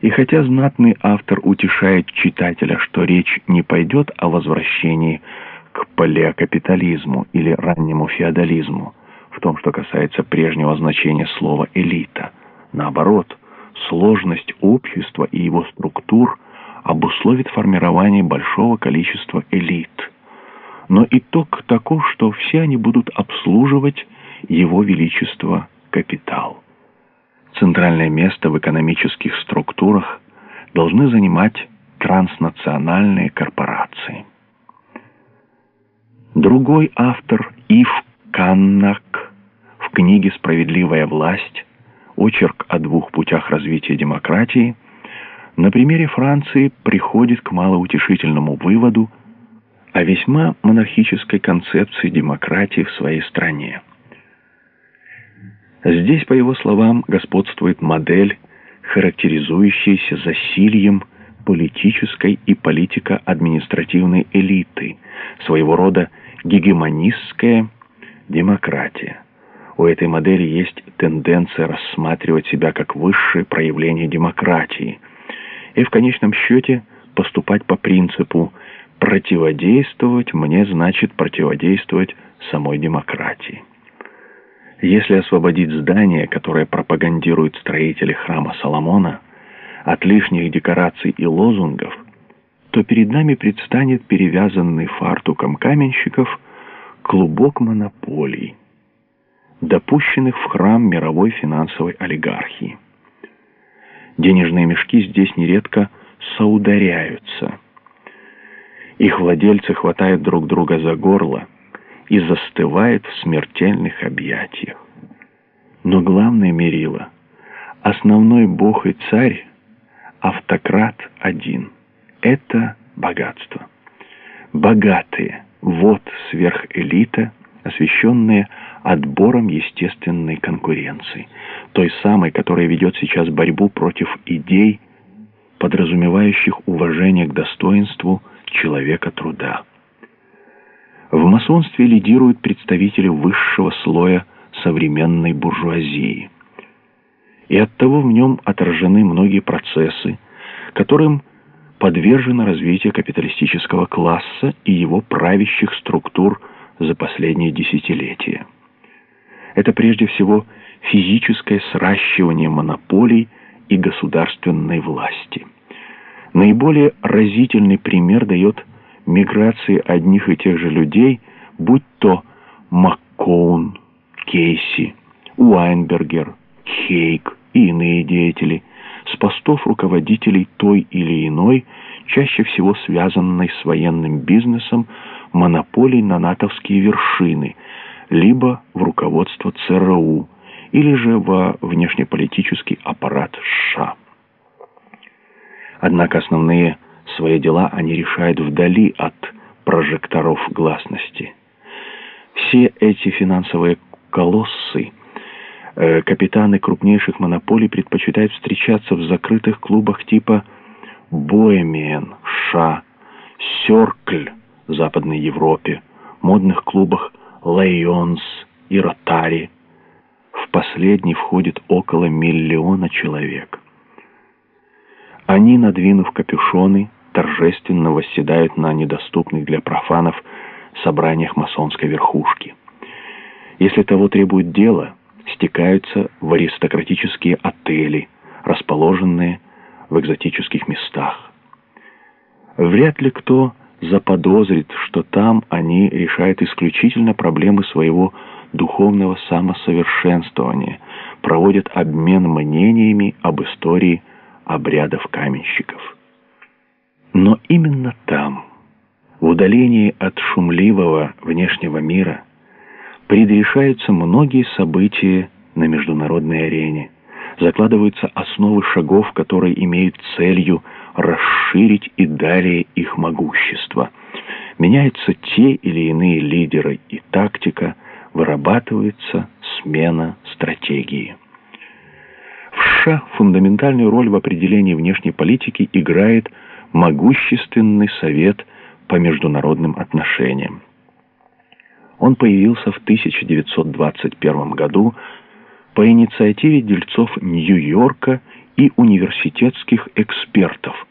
И хотя знатный автор утешает читателя, что речь не пойдет о возвращении к палеокапитализму или раннему феодализму, в том, что касается прежнего значения слова «элита», наоборот, сложность общества и его структур обусловит формирование большого количества элит. Но итог таков, что все они будут обслуживать его величество капитал. Центральное место в экономических структурах должны занимать транснациональные корпорации. Другой автор Ив Каннак в книге «Справедливая власть. Очерк о двух путях развития демократии» на примере Франции приходит к малоутешительному выводу о весьма монархической концепции демократии в своей стране. Здесь, по его словам, господствует модель, характеризующаяся засильем политической и политико-административной элиты, своего рода гегемонистская демократия. У этой модели есть тенденция рассматривать себя как высшее проявление демократии и в конечном счете поступать по принципу «противодействовать мне значит противодействовать самой демократии». Если освободить здание, которое пропагандируют строители храма Соломона, от лишних декораций и лозунгов, то перед нами предстанет перевязанный фартуком каменщиков клубок монополий, допущенных в храм мировой финансовой олигархии. Денежные мешки здесь нередко соударяются. Их владельцы хватают друг друга за горло, и застывает в смертельных объятиях. Но главное мерило, основной бог и царь, автократ один — это богатство. Богатые — вот сверхэлита, освещенная отбором естественной конкуренции, той самой, которая ведет сейчас борьбу против идей, подразумевающих уважение к достоинству человека труда. В масонстве лидируют представители высшего слоя современной буржуазии. И оттого в нем отражены многие процессы, которым подвержено развитие капиталистического класса и его правящих структур за последние десятилетия. Это прежде всего физическое сращивание монополий и государственной власти. Наиболее разительный пример дает миграции одних и тех же людей, будь то Маккоун, Кейси, Уайнбергер, Хейк и иные деятели, с постов руководителей той или иной, чаще всего связанной с военным бизнесом, монополий на натовские вершины, либо в руководство ЦРУ, или же во внешнеполитический аппарат США. Однако основные Свои дела они решают вдали от прожекторов гласности. Все эти финансовые колоссы, э, капитаны крупнейших монополий предпочитают встречаться в закрытых клубах типа «Боемиен», «Ша», «Сёркль» в Западной Европе, модных клубах «Лейонс» и «Ротари». В последний входит около миллиона человек. Они, надвинув капюшоны, торжественно восседают на недоступных для профанов собраниях масонской верхушки. Если того требует дело, стекаются в аристократические отели, расположенные в экзотических местах. Вряд ли кто заподозрит, что там они решают исключительно проблемы своего духовного самосовершенствования, проводят обмен мнениями об истории обрядов каменщиков. Но именно там, в удалении от шумливого внешнего мира, предрешаются многие события на международной арене, закладываются основы шагов, которые имеют целью расширить и далее их могущество. Меняются те или иные лидеры и тактика, вырабатывается смена стратегии. США фундаментальную роль в определении внешней политики играет могущественный совет по международным отношениям. Он появился в 1921 году по инициативе дельцов Нью-Йорка и университетских экспертов,